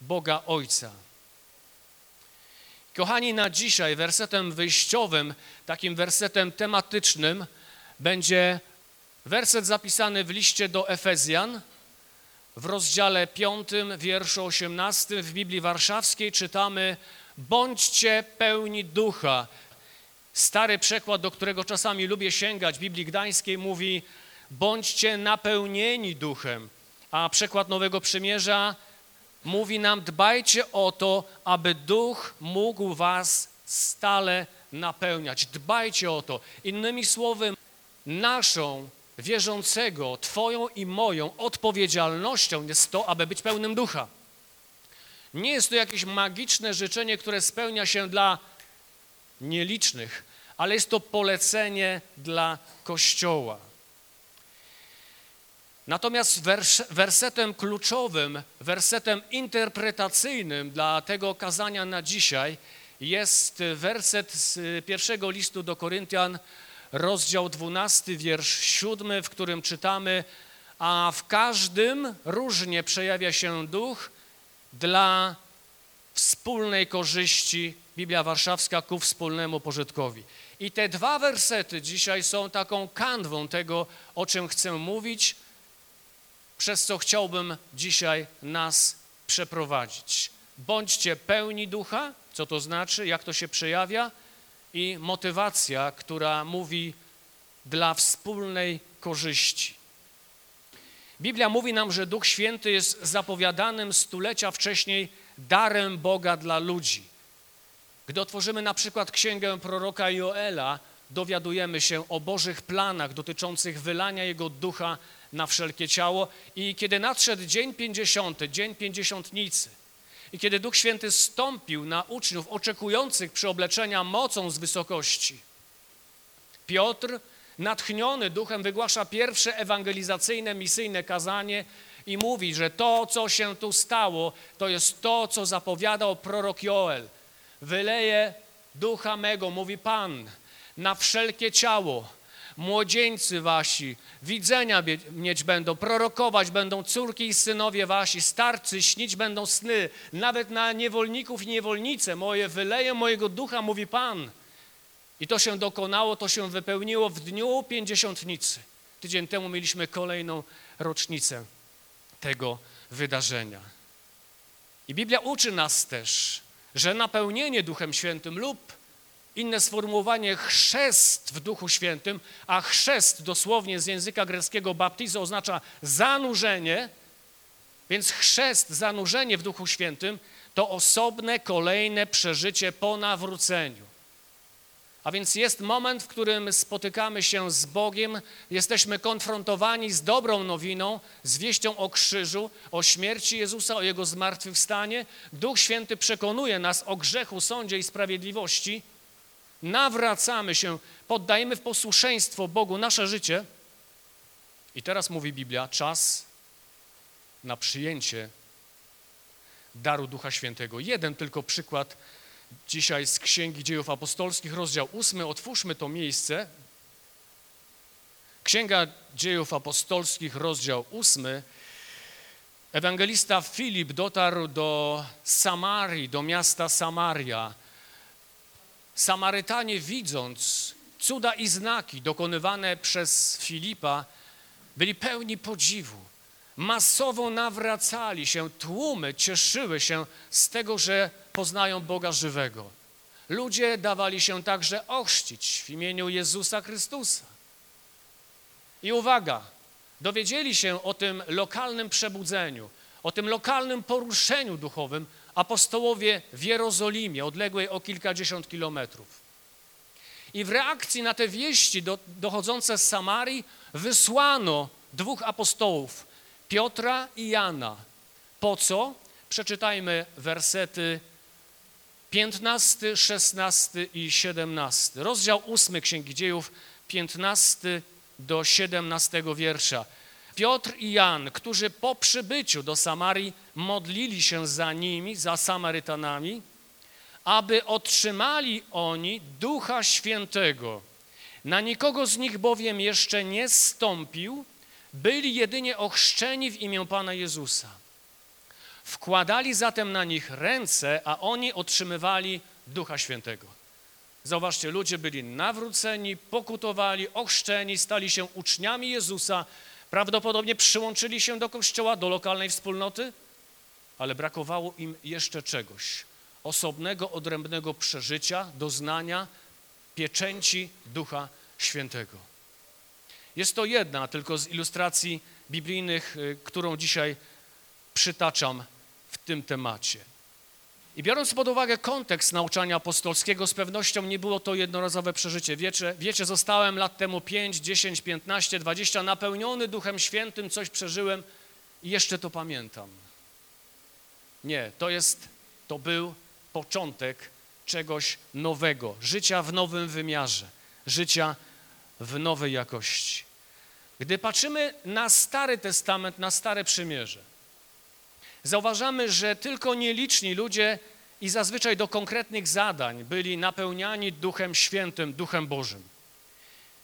Boga Ojca. Kochani, na dzisiaj wersetem wyjściowym, takim wersetem tematycznym będzie werset zapisany w liście do Efezjan w rozdziale 5, wierszu 18 w Biblii Warszawskiej czytamy Bądźcie pełni ducha. Stary przekład, do którego czasami lubię sięgać, Biblii Gdańskiej mówi bądźcie napełnieni duchem, a przekład Nowego Przymierza mówi nam dbajcie o to, aby duch mógł was stale napełniać. Dbajcie o to. Innymi słowy, naszą wierzącego, Twoją i moją odpowiedzialnością jest to, aby być pełnym ducha. Nie jest to jakieś magiczne życzenie, które spełnia się dla nielicznych, ale jest to polecenie dla Kościoła. Natomiast wers wersetem kluczowym, wersetem interpretacyjnym dla tego kazania na dzisiaj jest werset z pierwszego listu do Koryntian, rozdział 12, wiersz 7, w którym czytamy, a w każdym różnie przejawia się duch dla wspólnej korzyści, Biblia Warszawska, ku wspólnemu pożytkowi. I te dwa wersety dzisiaj są taką kanwą tego, o czym chcę mówić, przez co chciałbym dzisiaj nas przeprowadzić. Bądźcie pełni ducha, co to znaczy, jak to się przejawia, i motywacja, która mówi dla wspólnej korzyści. Biblia mówi nam, że Duch Święty jest zapowiadanym stulecia wcześniej darem Boga dla ludzi. Gdy otworzymy na przykład księgę proroka Joela, dowiadujemy się o Bożych planach dotyczących wylania Jego ducha na wszelkie ciało. I kiedy nadszedł dzień pięćdziesiąty, dzień pięćdziesiątnicy, i kiedy Duch Święty stąpił na uczniów oczekujących przyobleczenia mocą z wysokości, Piotr, natchniony duchem, wygłasza pierwsze ewangelizacyjne, misyjne kazanie i mówi, że to, co się tu stało, to jest to, co zapowiadał prorok Joel. Wyleje ducha mego, mówi Pan, na wszelkie ciało. Młodzieńcy wasi widzenia mieć będą, prorokować będą córki i synowie wasi, starcy śnić będą sny, nawet na niewolników i niewolnice moje wyleję mojego ducha, mówi Pan. I to się dokonało, to się wypełniło w dniu pięćdziesiątnicy. Tydzień temu mieliśmy kolejną rocznicę tego wydarzenia. I Biblia uczy nas też, że napełnienie Duchem Świętym lub inne sformułowanie chrzest w Duchu Świętym, a chrzest dosłownie z języka greckiego baptizo oznacza zanurzenie, więc chrzest, zanurzenie w Duchu Świętym to osobne, kolejne przeżycie po nawróceniu. A więc jest moment, w którym spotykamy się z Bogiem, jesteśmy konfrontowani z dobrą nowiną, z wieścią o krzyżu, o śmierci Jezusa, o Jego zmartwychwstanie. Duch Święty przekonuje nas o grzechu, sądzie i sprawiedliwości. Nawracamy się, poddajemy w posłuszeństwo Bogu nasze życie. I teraz mówi Biblia, czas na przyjęcie daru Ducha Świętego. Jeden tylko przykład dzisiaj z Księgi Dziejów Apostolskich, rozdział 8. Otwórzmy to miejsce. Księga Dziejów Apostolskich, rozdział 8. Ewangelista Filip dotarł do Samarii, do miasta Samaria. Samarytanie widząc cuda i znaki dokonywane przez Filipa, byli pełni podziwu. Masowo nawracali się, tłumy cieszyły się z tego, że poznają Boga żywego. Ludzie dawali się także ochrzcić w imieniu Jezusa Chrystusa. I uwaga, dowiedzieli się o tym lokalnym przebudzeniu, o tym lokalnym poruszeniu duchowym apostołowie w Jerozolimie, odległej o kilkadziesiąt kilometrów. I w reakcji na te wieści do, dochodzące z Samarii wysłano dwóch apostołów, Piotra i Jana. Po co? Przeczytajmy wersety 15, 16 i 17. Rozdział 8 Księgi Dziejów, 15 do 17 wiersza. Piotr i Jan, którzy po przybyciu do Samarii modlili się za nimi, za Samarytanami, aby otrzymali oni Ducha Świętego. Na nikogo z nich bowiem jeszcze nie stąpił, byli jedynie ochrzczeni w imię Pana Jezusa. Wkładali zatem na nich ręce, a oni otrzymywali Ducha Świętego. Zauważcie, ludzie byli nawróceni, pokutowali, ochrzczeni, stali się uczniami Jezusa, prawdopodobnie przyłączyli się do kościoła, do lokalnej wspólnoty, ale brakowało im jeszcze czegoś osobnego, odrębnego przeżycia, doznania, pieczęci Ducha Świętego. Jest to jedna tylko z ilustracji biblijnych, y, którą dzisiaj przytaczam w tym temacie. I biorąc pod uwagę kontekst nauczania apostolskiego, z pewnością nie było to jednorazowe przeżycie. Wiecie, wiecie, zostałem lat temu 5, 10, 15, 20, napełniony Duchem Świętym, coś przeżyłem i jeszcze to pamiętam. Nie, to jest, to był początek czegoś nowego, życia w nowym wymiarze, życia w nowej jakości. Gdy patrzymy na Stary Testament, na Stare Przymierze, zauważamy, że tylko nieliczni ludzie i zazwyczaj do konkretnych zadań byli napełniani Duchem Świętym, Duchem Bożym.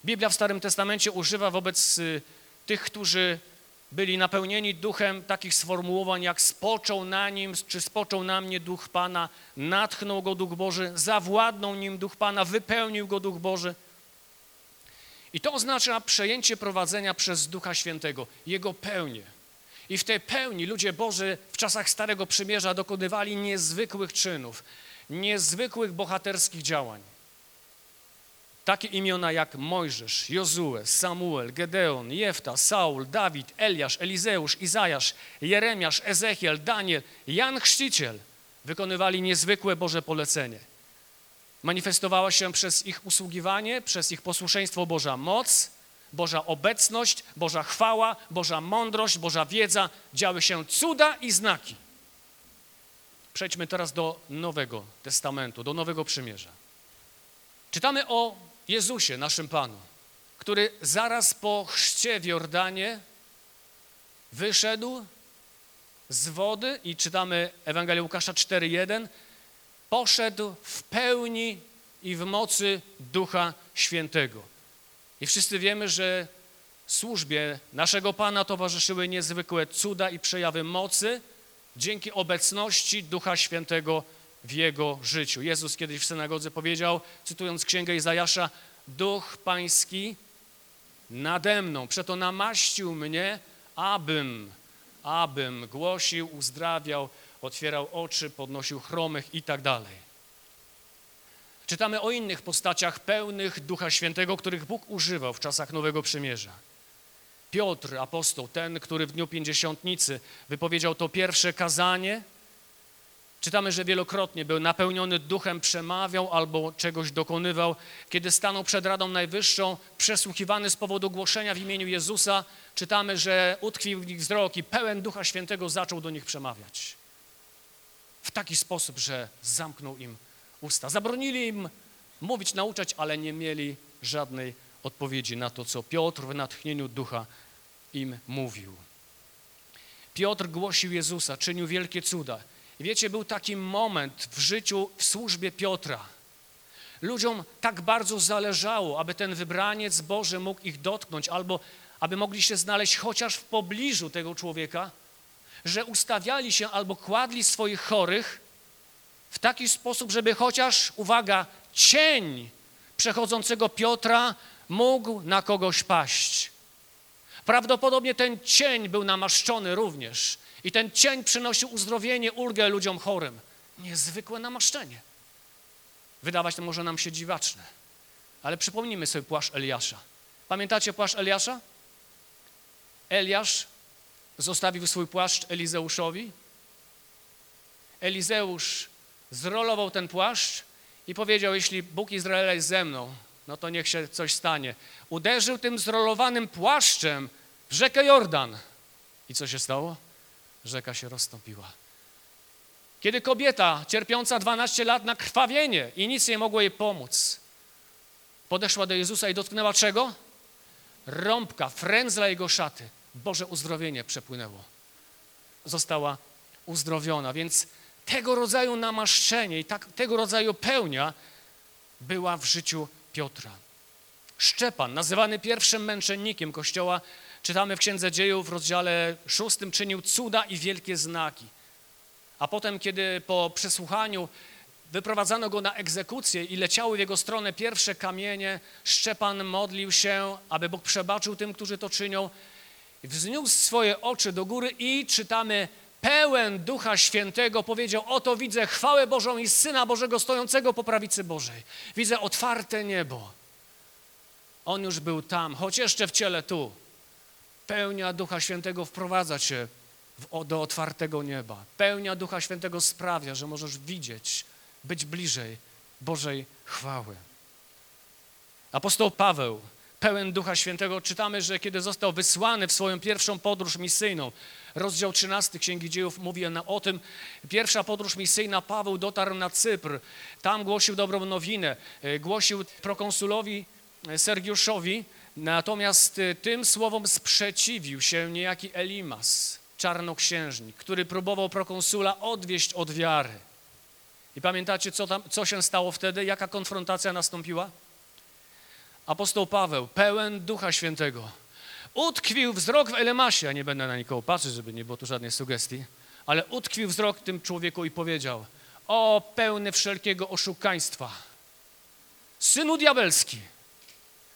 Biblia w Starym Testamencie używa wobec y, tych, którzy byli napełnieni duchem takich sformułowań jak spoczął na nim, czy spoczął na mnie duch Pana, natchnął go duch Boży, zawładnął nim duch Pana, wypełnił go duch Boży. I to oznacza przejęcie prowadzenia przez Ducha Świętego, Jego pełnię. I w tej pełni ludzie Boży w czasach Starego Przymierza dokonywali niezwykłych czynów, niezwykłych bohaterskich działań. Takie imiona jak Mojżesz, Jozue, Samuel, Gedeon, Jefta, Saul, Dawid, Eliasz, Elizeusz, Izajasz, Jeremiasz, Ezechiel, Daniel, Jan Chrzciciel wykonywali niezwykłe Boże polecenie. Manifestowała się przez ich usługiwanie, przez ich posłuszeństwo Boża moc, Boża obecność, Boża chwała, Boża mądrość, Boża wiedza, działy się cuda i znaki. Przejdźmy teraz do Nowego Testamentu, do Nowego Przymierza. Czytamy o Jezusie, naszym Panu, który zaraz po chrzcie w Jordanie wyszedł z wody i czytamy Ewangelię Łukasza 4:1, poszedł w pełni i w mocy Ducha Świętego. I wszyscy wiemy, że służbie naszego Pana towarzyszyły niezwykłe cuda i przejawy mocy dzięki obecności Ducha Świętego w jego życiu. Jezus kiedyś w synagodze powiedział, cytując księgę Izajasza, Duch Pański nade mną, przeto namaścił mnie, abym, abym głosił, uzdrawiał, otwierał oczy, podnosił chromych i tak dalej. Czytamy o innych postaciach pełnych Ducha Świętego, których Bóg używał w czasach Nowego Przymierza. Piotr, apostoł, ten, który w dniu pięćdziesiątnicy wypowiedział to pierwsze kazanie, Czytamy, że wielokrotnie był napełniony duchem, przemawiał albo czegoś dokonywał. Kiedy stanął przed Radą Najwyższą, przesłuchiwany z powodu głoszenia w imieniu Jezusa, czytamy, że utkwił w nich wzrok i pełen Ducha Świętego zaczął do nich przemawiać. W taki sposób, że zamknął im usta. Zabronili im mówić, nauczać, ale nie mieli żadnej odpowiedzi na to, co Piotr w natchnieniu ducha im mówił. Piotr głosił Jezusa, czynił wielkie cuda. I wiecie, był taki moment w życiu, w służbie Piotra. Ludziom tak bardzo zależało, aby ten wybraniec Boży mógł ich dotknąć, albo aby mogli się znaleźć chociaż w pobliżu tego człowieka, że ustawiali się albo kładli swoich chorych w taki sposób, żeby chociaż, uwaga, cień przechodzącego Piotra mógł na kogoś paść. Prawdopodobnie ten cień był namaszczony również i ten cień przynosił uzdrowienie, ulgę ludziom chorym. Niezwykłe namaszczenie. Wydawać to może nam się dziwaczne, ale przypomnijmy sobie płaszcz Eliasza. Pamiętacie płaszcz Eliasza? Eliasz zostawił swój płaszcz Elizeuszowi. Elizeusz zrolował ten płaszcz i powiedział, jeśli Bóg Izraela jest ze mną, no to niech się coś stanie. Uderzył tym zrolowanym płaszczem w rzekę Jordan. I co się stało? rzeka się rozstąpiła. Kiedy kobieta cierpiąca 12 lat na krwawienie i nic nie mogło jej pomóc, podeszła do Jezusa i dotknęła czego? Rąbka, frędzla jego szaty. Boże uzdrowienie przepłynęło. Została uzdrowiona, więc tego rodzaju namaszczenie i tak, tego rodzaju pełnia była w życiu Piotra. Szczepan, nazywany pierwszym męczennikiem Kościoła, czytamy w Księdze Dziejów w rozdziale szóstym, czynił cuda i wielkie znaki. a potem, kiedy po przesłuchaniu wyprowadzano go na egzekucję i leciały w jego stronę pierwsze kamienie, Szczepan modlił się, aby Bóg przebaczył tym, którzy to czynią, wzniósł swoje oczy do góry i czytamy, pełen Ducha Świętego powiedział, oto widzę chwałę Bożą i Syna Bożego stojącego po prawicy Bożej. Widzę otwarte niebo. On już był tam, choć jeszcze w ciele tu. Pełnia Ducha Świętego wprowadza cię w, do otwartego nieba. Pełnia Ducha Świętego sprawia, że możesz widzieć, być bliżej Bożej chwały. Apostoł Paweł, pełen Ducha Świętego, czytamy, że kiedy został wysłany w swoją pierwszą podróż misyjną, rozdział 13 Księgi Dziejów mówi o tym, pierwsza podróż misyjna, Paweł dotarł na Cypr, tam głosił dobrą nowinę, e, głosił prokonsulowi Sergiuszowi, natomiast e, tym słowom sprzeciwił się niejaki Elimas, czarnoksiężnik, który próbował prokonsula odwieść od wiary. I pamiętacie, co, tam, co się stało wtedy? Jaka konfrontacja nastąpiła? Apostoł Paweł, pełen Ducha Świętego, utkwił wzrok w Elemasie, ja nie będę na nikogo patrzeć, żeby nie było tu żadnej sugestii, ale utkwił wzrok tym człowieku i powiedział, o pełny wszelkiego oszukaństwa, synu diabelski,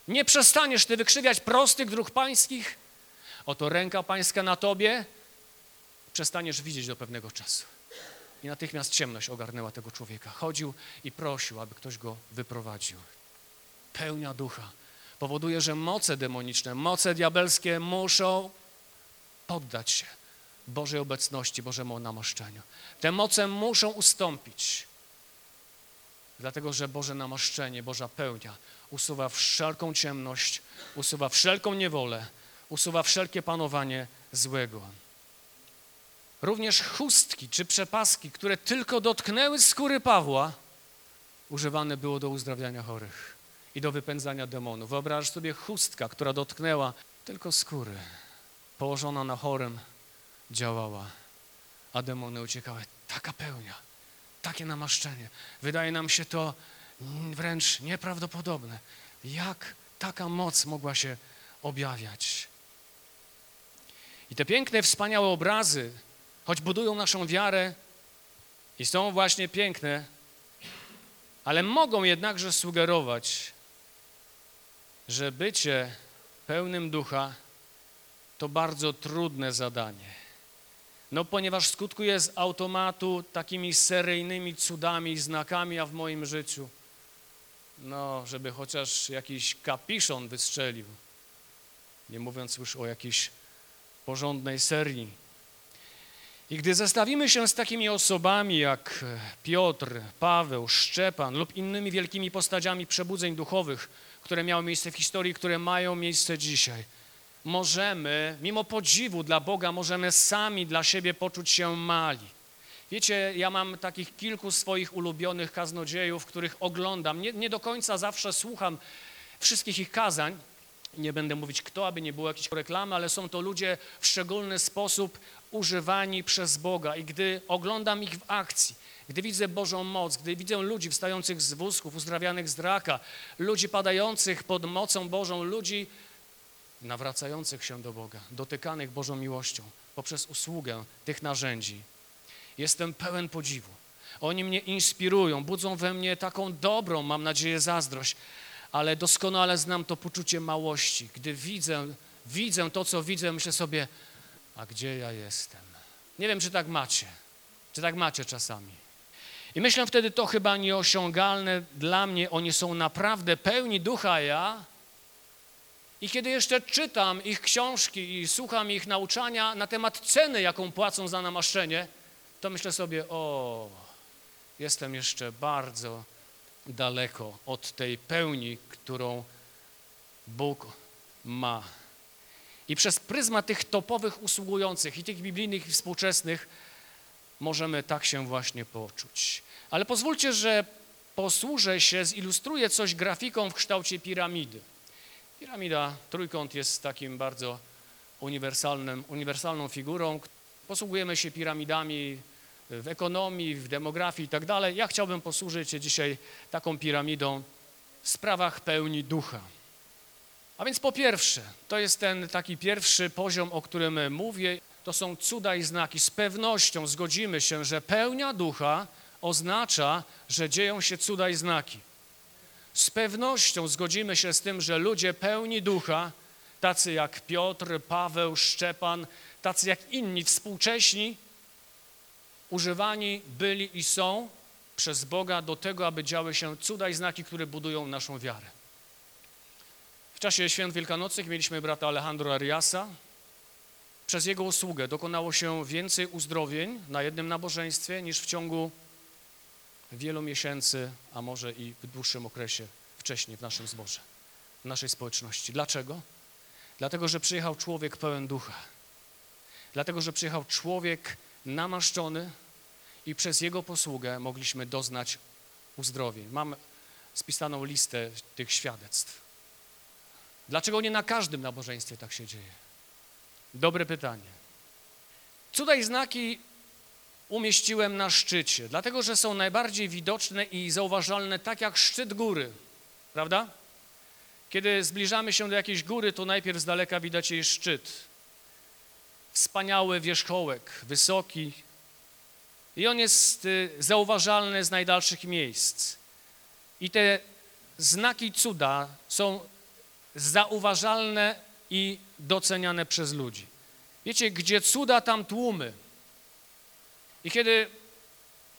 nie przestaniesz ty wykrzywiać prostych dróg pańskich, oto ręka pańska na tobie, przestaniesz widzieć do pewnego czasu. I natychmiast ciemność ogarnęła tego człowieka. Chodził i prosił, aby ktoś go wyprowadził. Pełnia ducha powoduje, że moce demoniczne, moce diabelskie muszą poddać się Bożej obecności, Bożemu namaszczeniu. Te moce muszą ustąpić, dlatego że Boże namaszczenie, Boża pełnia usuwa wszelką ciemność, usuwa wszelką niewolę, usuwa wszelkie panowanie złego. Również chustki czy przepaski, które tylko dotknęły skóry Pawła, używane było do uzdrawiania chorych i do wypędzania demonów. Wyobraź sobie chustka, która dotknęła tylko skóry, położona na chorym, działała, a demony uciekały. Taka pełnia, takie namaszczenie. Wydaje nam się to wręcz nieprawdopodobne. Jak taka moc mogła się objawiać? I te piękne, wspaniałe obrazy choć budują naszą wiarę i są właśnie piękne, ale mogą jednakże sugerować, że bycie pełnym ducha to bardzo trudne zadanie. No ponieważ skutkuje z automatu takimi seryjnymi cudami i znakami, a w moim życiu, no żeby chociaż jakiś kapiszon wystrzelił, nie mówiąc już o jakiejś porządnej serii i gdy zestawimy się z takimi osobami jak Piotr, Paweł, Szczepan lub innymi wielkimi postaciami przebudzeń duchowych, które miały miejsce w historii, które mają miejsce dzisiaj, możemy, mimo podziwu dla Boga, możemy sami dla siebie poczuć się mali. Wiecie, ja mam takich kilku swoich ulubionych kaznodziejów, których oglądam. Nie, nie do końca zawsze słucham wszystkich ich kazań, nie będę mówić kto, aby nie było jakiejś reklamy, ale są to ludzie w szczególny sposób używani przez Boga i gdy oglądam ich w akcji, gdy widzę Bożą moc, gdy widzę ludzi wstających z wózków, uzdrawianych z raka, ludzi padających pod mocą Bożą, ludzi nawracających się do Boga, dotykanych Bożą miłością poprzez usługę tych narzędzi, jestem pełen podziwu. Oni mnie inspirują, budzą we mnie taką dobrą, mam nadzieję, zazdrość, ale doskonale znam to poczucie małości. Gdy widzę, widzę to, co widzę, myślę sobie, a gdzie ja jestem? Nie wiem, czy tak macie, czy tak macie czasami. I myślę wtedy, to chyba nieosiągalne dla mnie, oni są naprawdę pełni ducha ja. I kiedy jeszcze czytam ich książki i słucham ich nauczania na temat ceny, jaką płacą za namaszczenie, to myślę sobie, o, jestem jeszcze bardzo daleko od tej pełni, którą Bóg ma. I przez pryzmat tych topowych usługujących i tych biblijnych i współczesnych możemy tak się właśnie poczuć. Ale pozwólcie, że posłużę się, zilustruję coś grafiką w kształcie piramidy. Piramida, trójkąt jest takim bardzo uniwersalnym, uniwersalną figurą. Posługujemy się piramidami w ekonomii, w demografii i tak dalej. Ja chciałbym posłużyć się dzisiaj taką piramidą w sprawach pełni ducha. A więc po pierwsze, to jest ten taki pierwszy poziom, o którym mówię, to są cuda i znaki. Z pewnością zgodzimy się, że pełnia ducha oznacza, że dzieją się cuda i znaki. Z pewnością zgodzimy się z tym, że ludzie pełni ducha, tacy jak Piotr, Paweł, Szczepan, tacy jak inni współcześni, używani byli i są przez Boga do tego, aby działy się cuda i znaki, które budują naszą wiarę. W czasie świąt wielkanocnych mieliśmy brata Alejandro Ariasa. Przez jego usługę dokonało się więcej uzdrowień na jednym nabożeństwie niż w ciągu wielu miesięcy, a może i w dłuższym okresie wcześniej w naszym zborze, w naszej społeczności. Dlaczego? Dlatego, że przyjechał człowiek pełen ducha. Dlatego, że przyjechał człowiek namaszczony i przez jego posługę mogliśmy doznać uzdrowień. Mam spisaną listę tych świadectw. Dlaczego nie na każdym nabożeństwie tak się dzieje? Dobre pytanie. Cuda i znaki umieściłem na szczycie, dlatego że są najbardziej widoczne i zauważalne, tak jak szczyt góry, prawda? Kiedy zbliżamy się do jakiejś góry, to najpierw z daleka widać jej szczyt. Wspaniały wierzchołek, wysoki. I on jest y, zauważalny z najdalszych miejsc. I te znaki cuda są zauważalne i doceniane przez ludzi. Wiecie, gdzie cuda, tam tłumy. I kiedy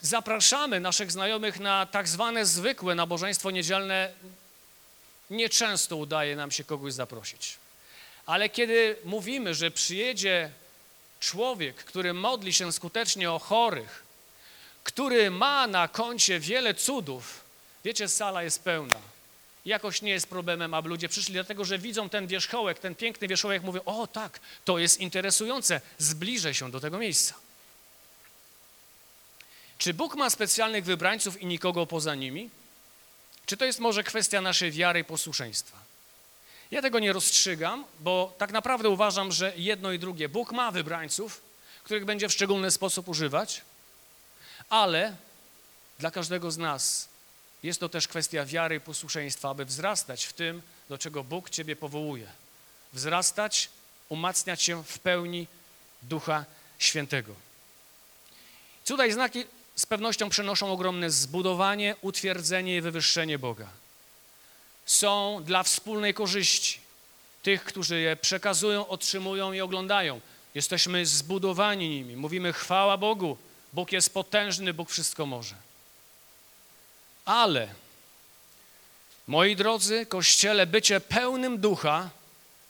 zapraszamy naszych znajomych na tak zwane zwykłe nabożeństwo niedzielne, nieczęsto udaje nam się kogoś zaprosić. Ale kiedy mówimy, że przyjedzie człowiek, który modli się skutecznie o chorych, który ma na koncie wiele cudów, wiecie, sala jest pełna. Jakoś nie jest problemem, aby ludzie przyszli, dlatego że widzą ten wierzchołek, ten piękny wierzchołek, mówią, o tak, to jest interesujące, zbliżę się do tego miejsca. Czy Bóg ma specjalnych wybrańców i nikogo poza nimi? Czy to jest może kwestia naszej wiary i posłuszeństwa? Ja tego nie rozstrzygam, bo tak naprawdę uważam, że jedno i drugie. Bóg ma wybrańców, których będzie w szczególny sposób używać, ale dla każdego z nas jest to też kwestia wiary i posłuszeństwa, aby wzrastać w tym, do czego Bóg Ciebie powołuje. Wzrastać, umacniać się w pełni Ducha Świętego. Cuda i znaki z pewnością przynoszą ogromne zbudowanie, utwierdzenie i wywyższenie Boga. Są dla wspólnej korzyści tych, którzy je przekazują, otrzymują i oglądają. Jesteśmy zbudowani nimi. Mówimy chwała Bogu. Bóg jest potężny, Bóg wszystko może. Ale, moi drodzy, Kościele, bycie pełnym ducha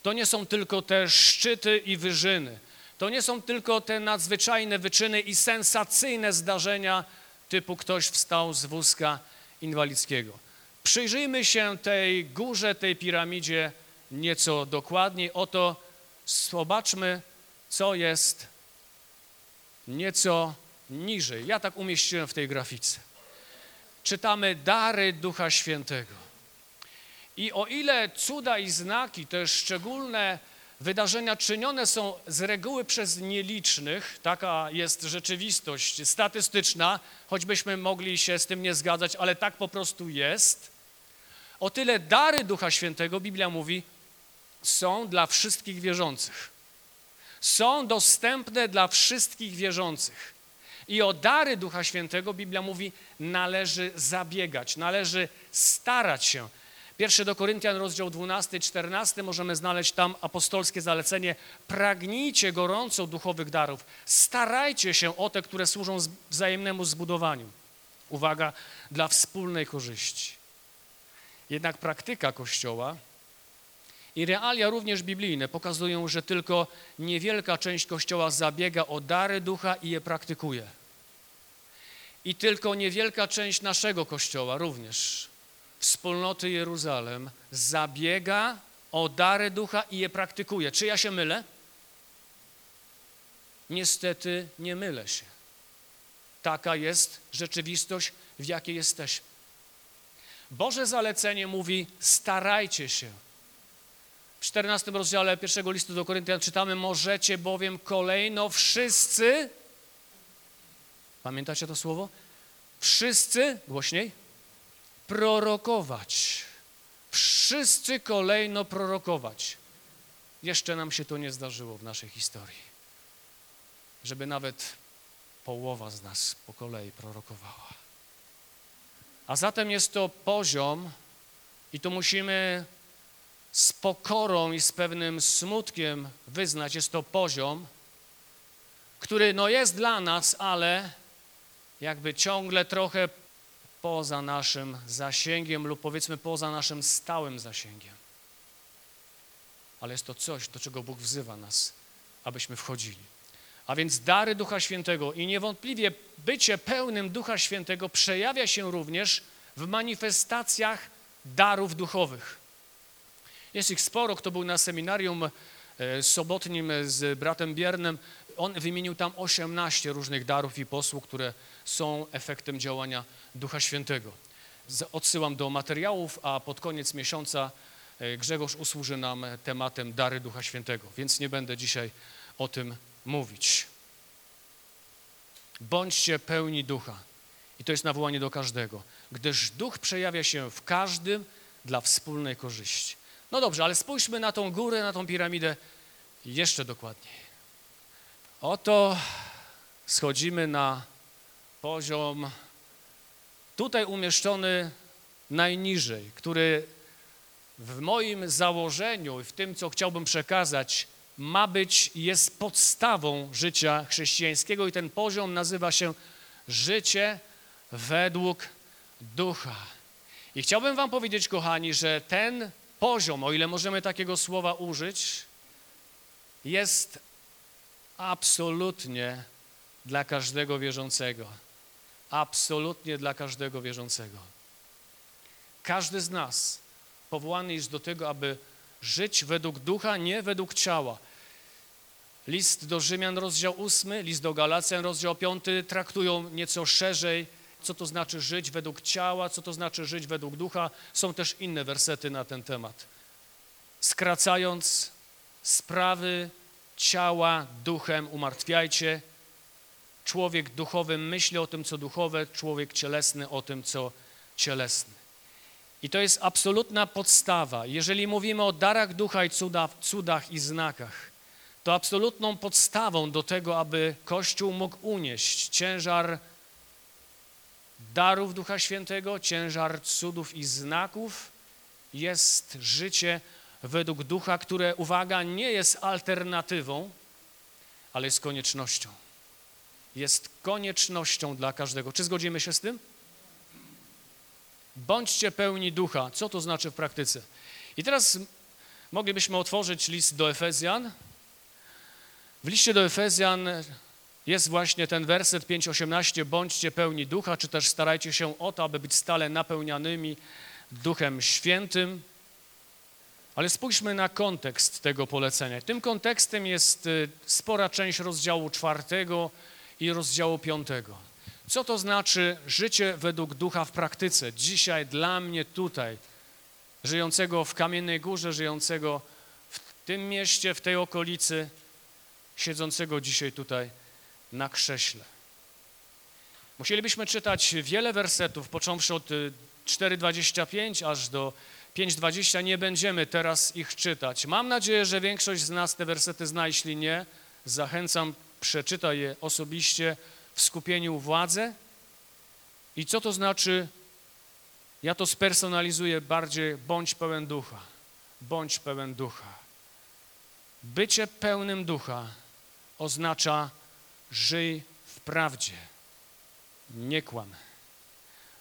to nie są tylko te szczyty i wyżyny. To nie są tylko te nadzwyczajne wyczyny i sensacyjne zdarzenia, typu ktoś wstał z wózka inwalidzkiego. Przyjrzyjmy się tej górze, tej piramidzie nieco dokładniej. Oto zobaczmy, co jest nieco niżej. Ja tak umieściłem w tej grafice. Czytamy dary Ducha Świętego. I o ile cuda i znaki, też szczególne wydarzenia czynione są z reguły przez nielicznych, taka jest rzeczywistość statystyczna, choćbyśmy mogli się z tym nie zgadzać, ale tak po prostu jest. O tyle dary Ducha Świętego, Biblia mówi, są dla wszystkich wierzących. Są dostępne dla wszystkich wierzących. I o dary Ducha Świętego Biblia mówi, należy zabiegać, należy starać się. Pierwszy do Koryntian, rozdział 12, 14, możemy znaleźć tam apostolskie zalecenie. Pragnijcie gorąco duchowych darów. Starajcie się o te, które służą wzajemnemu zbudowaniu. Uwaga, dla wspólnej korzyści. Jednak praktyka Kościoła i realia również biblijne pokazują, że tylko niewielka część Kościoła zabiega o dary ducha i je praktykuje. I tylko niewielka część naszego Kościoła również wspólnoty Jeruzalem zabiega o dary ducha i je praktykuje. Czy ja się mylę? Niestety nie mylę się. Taka jest rzeczywistość, w jakiej jesteśmy. Boże zalecenie mówi: starajcie się. W 14 rozdziale pierwszego listu do Koryntian czytamy: Możecie bowiem kolejno wszyscy, pamiętacie to słowo? Wszyscy, głośniej, prorokować. Wszyscy kolejno prorokować. Jeszcze nam się to nie zdarzyło w naszej historii. żeby nawet połowa z nas po kolei prorokowała. A zatem jest to poziom, i tu musimy z pokorą i z pewnym smutkiem wyznać, jest to poziom, który no jest dla nas, ale jakby ciągle trochę poza naszym zasięgiem lub powiedzmy poza naszym stałym zasięgiem. Ale jest to coś, do czego Bóg wzywa nas, abyśmy wchodzili. A więc dary Ducha Świętego i niewątpliwie bycie pełnym Ducha Świętego przejawia się również w manifestacjach darów duchowych. Jest ich sporo, kto był na seminarium e, sobotnim z bratem Biernem, on wymienił tam 18 różnych darów i posług, które są efektem działania Ducha Świętego. Odsyłam do materiałów, a pod koniec miesiąca e, Grzegorz usłuży nam tematem dary Ducha Świętego, więc nie będę dzisiaj o tym mówić. Bądźcie pełni ducha. I to jest nawołanie do każdego, gdyż duch przejawia się w każdym dla wspólnej korzyści. No dobrze, ale spójrzmy na tą górę, na tą piramidę jeszcze dokładniej. Oto schodzimy na poziom tutaj umieszczony najniżej, który w moim założeniu i w tym, co chciałbym przekazać, ma być jest podstawą życia chrześcijańskiego i ten poziom nazywa się życie według ducha. I chciałbym wam powiedzieć, kochani, że ten poziom, o ile możemy takiego słowa użyć, jest absolutnie dla każdego wierzącego. Absolutnie dla każdego wierzącego. Każdy z nas powołany jest do tego, aby żyć według ducha, nie według ciała. List do Rzymian, rozdział 8, list do Galacjan, rozdział 5 traktują nieco szerzej, co to znaczy żyć według ciała, co to znaczy żyć według ducha. Są też inne wersety na ten temat. Skracając, sprawy ciała duchem umartwiajcie. Człowiek duchowy myśli o tym, co duchowe, człowiek cielesny o tym, co cielesny. I to jest absolutna podstawa. Jeżeli mówimy o darach ducha i cudach, cudach i znakach, to absolutną podstawą do tego, aby Kościół mógł unieść ciężar darów Ducha Świętego, ciężar cudów i znaków, jest życie według ducha, które, uwaga, nie jest alternatywą, ale jest koniecznością. Jest koniecznością dla każdego. Czy zgodzimy się z tym? Bądźcie pełni ducha. Co to znaczy w praktyce? I teraz moglibyśmy otworzyć list do Efezjan. W liście do Efezjan jest właśnie ten werset 5:18 bądźcie pełni ducha, czy też starajcie się o to, aby być stale napełnianymi Duchem Świętym. Ale spójrzmy na kontekst tego polecenia. Tym kontekstem jest y, spora część rozdziału czwartego i rozdziału piątego. Co to znaczy życie według ducha w praktyce? Dzisiaj dla mnie tutaj, żyjącego w Kamiennej Górze, żyjącego w tym mieście, w tej okolicy, siedzącego dzisiaj tutaj na krześle. Musielibyśmy czytać wiele wersetów, począwszy od 4,25 y, aż do 5.20 nie będziemy teraz ich czytać. Mam nadzieję, że większość z nas te wersety zna, jeśli nie, zachęcam, przeczytaj je osobiście w skupieniu władzy. I co to znaczy? Ja to spersonalizuję bardziej, bądź pełen ducha, bądź pełen ducha. Bycie pełnym ducha oznacza żyj w prawdzie, nie kłam.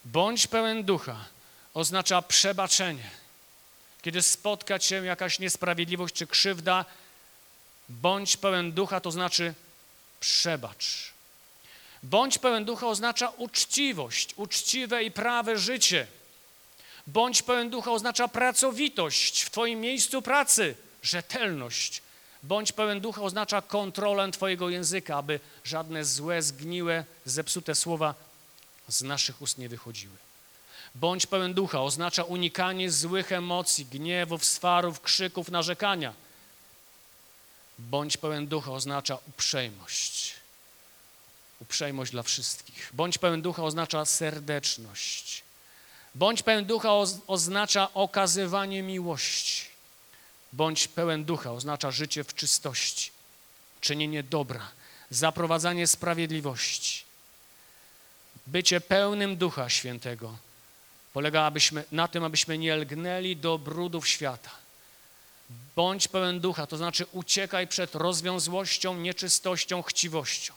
Bądź pełen ducha oznacza przebaczenie kiedy spotka cię jakaś niesprawiedliwość czy krzywda, bądź pełen ducha, to znaczy przebacz. Bądź pełen ducha oznacza uczciwość, uczciwe i prawe życie. Bądź pełen ducha oznacza pracowitość w Twoim miejscu pracy, rzetelność. Bądź pełen ducha oznacza kontrolę Twojego języka, aby żadne złe, zgniłe, zepsute słowa z naszych ust nie wychodziły. Bądź pełen ducha oznacza unikanie złych emocji, gniewów, swarów, krzyków, narzekania. Bądź pełen ducha oznacza uprzejmość. Uprzejmość dla wszystkich. Bądź pełen ducha oznacza serdeczność. Bądź pełen ducha oznacza okazywanie miłości. Bądź pełen ducha oznacza życie w czystości, czynienie dobra, zaprowadzanie sprawiedliwości. Bycie pełnym Ducha Świętego polega abyśmy, na tym, abyśmy nie lgnęli do brudów świata. Bądź pełen ducha, to znaczy uciekaj przed rozwiązłością, nieczystością, chciwością.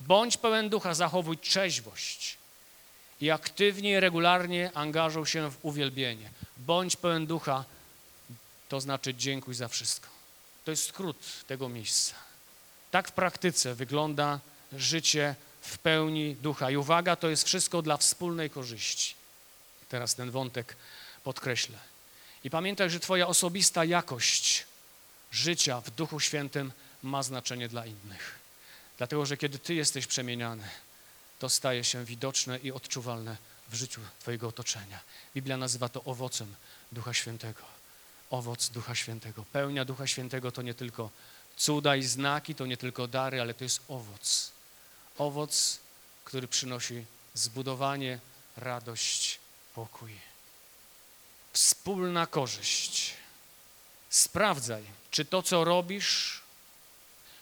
Bądź pełen ducha, zachowuj trzeźwość i aktywnie, regularnie angażuj się w uwielbienie. Bądź pełen ducha, to znaczy dziękuj za wszystko. To jest skrót tego miejsca. Tak w praktyce wygląda życie w pełni ducha. I uwaga, to jest wszystko dla wspólnej korzyści. Teraz ten wątek podkreślę. I pamiętaj, że Twoja osobista jakość życia w Duchu Świętym ma znaczenie dla innych. Dlatego, że kiedy Ty jesteś przemieniany, to staje się widoczne i odczuwalne w życiu Twojego otoczenia. Biblia nazywa to owocem Ducha Świętego. Owoc Ducha Świętego. Pełnia Ducha Świętego to nie tylko cuda i znaki, to nie tylko dary, ale to jest owoc. Owoc, który przynosi zbudowanie, radość, pokój. Wspólna korzyść. Sprawdzaj, czy to, co robisz,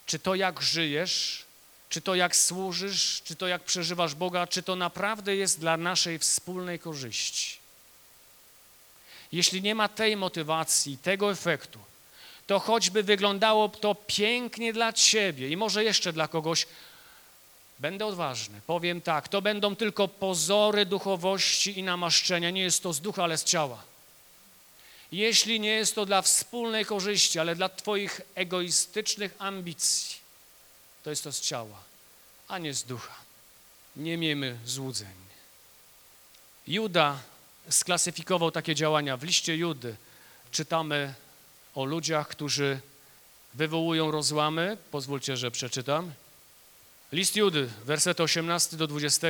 czy to, jak żyjesz, czy to, jak służysz, czy to, jak przeżywasz Boga, czy to naprawdę jest dla naszej wspólnej korzyści. Jeśli nie ma tej motywacji, tego efektu, to choćby wyglądało to pięknie dla ciebie i może jeszcze dla kogoś, będę odważny, powiem tak, to będą tylko pozory duchowości i namaszczenia, nie jest to z ducha, ale z ciała. Jeśli nie jest to dla wspólnej korzyści, ale dla twoich egoistycznych ambicji, to jest to z ciała, a nie z ducha. Nie miejmy złudzeń. Juda sklasyfikował takie działania. W liście Judy czytamy o ludziach, którzy wywołują rozłamy. Pozwólcie, że przeczytam. List Judy, wersety 18 do 20.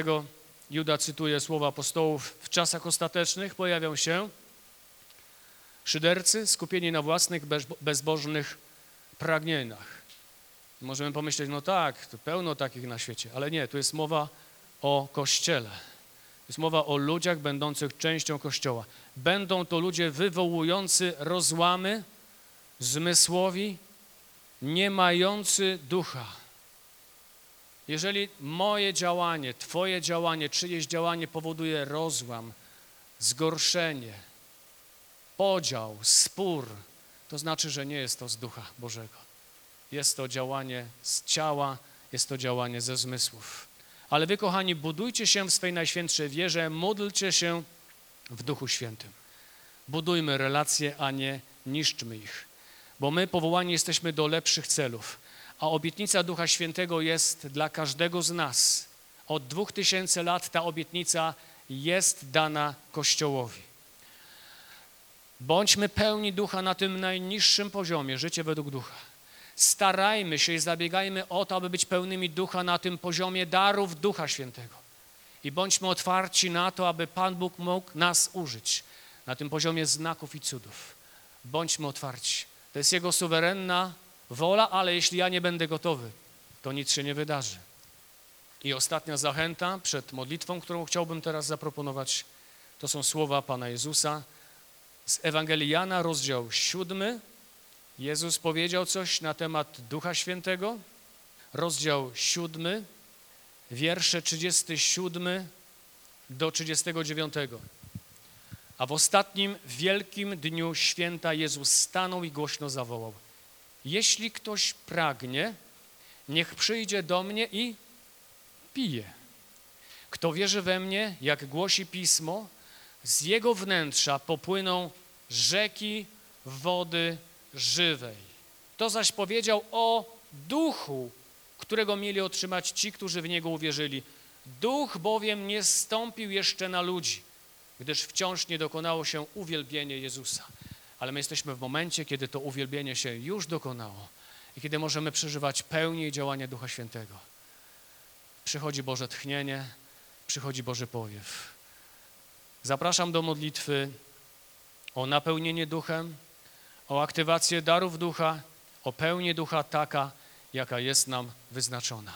Juda cytuje słowa apostołów. W czasach ostatecznych pojawią się szydercy skupieni na własnych bezbożnych pragnieniach. Możemy pomyśleć, no tak, to pełno takich na świecie, ale nie, tu jest mowa o Kościele. Jest mowa o ludziach będących częścią Kościoła. Będą to ludzie wywołujący rozłamy, zmysłowi, nie mający ducha. Jeżeli moje działanie, Twoje działanie, czyjeś działanie powoduje rozłam, zgorszenie, podział, spór, to znaczy, że nie jest to z Ducha Bożego. Jest to działanie z ciała, jest to działanie ze zmysłów. Ale wy, kochani, budujcie się w swej najświętszej wierze, módlcie się w Duchu Świętym. Budujmy relacje, a nie niszczmy ich, bo my powołani jesteśmy do lepszych celów, a obietnica Ducha Świętego jest dla każdego z nas. Od dwóch tysięcy lat ta obietnica jest dana Kościołowi. Bądźmy pełni ducha na tym najniższym poziomie, życie według ducha. Starajmy się i zabiegajmy o to, aby być pełnymi ducha na tym poziomie darów Ducha Świętego. I bądźmy otwarci na to, aby Pan Bóg mógł nas użyć na tym poziomie znaków i cudów. Bądźmy otwarci. To jest Jego suwerenna wola, ale jeśli ja nie będę gotowy, to nic się nie wydarzy. I ostatnia zachęta przed modlitwą, którą chciałbym teraz zaproponować, to są słowa Pana Jezusa z Ewangelii Jana, rozdział siódmy. Jezus powiedział coś na temat Ducha Świętego. Rozdział siódmy, wiersze 37 do 39. A w ostatnim wielkim dniu święta Jezus stanął i głośno zawołał: Jeśli ktoś pragnie, niech przyjdzie do mnie i pije. Kto wierzy we mnie, jak głosi pismo, z jego wnętrza popłyną rzeki wody żywej. To zaś powiedział o duchu, którego mieli otrzymać ci, którzy w niego uwierzyli. Duch bowiem nie stąpił jeszcze na ludzi, gdyż wciąż nie dokonało się uwielbienie Jezusa. Ale my jesteśmy w momencie, kiedy to uwielbienie się już dokonało i kiedy możemy przeżywać pełnię działania Ducha Świętego. Przychodzi Boże tchnienie, przychodzi Boży powiew. Zapraszam do modlitwy o napełnienie duchem, o aktywację darów ducha, o pełnię ducha taka, jaka jest nam wyznaczona.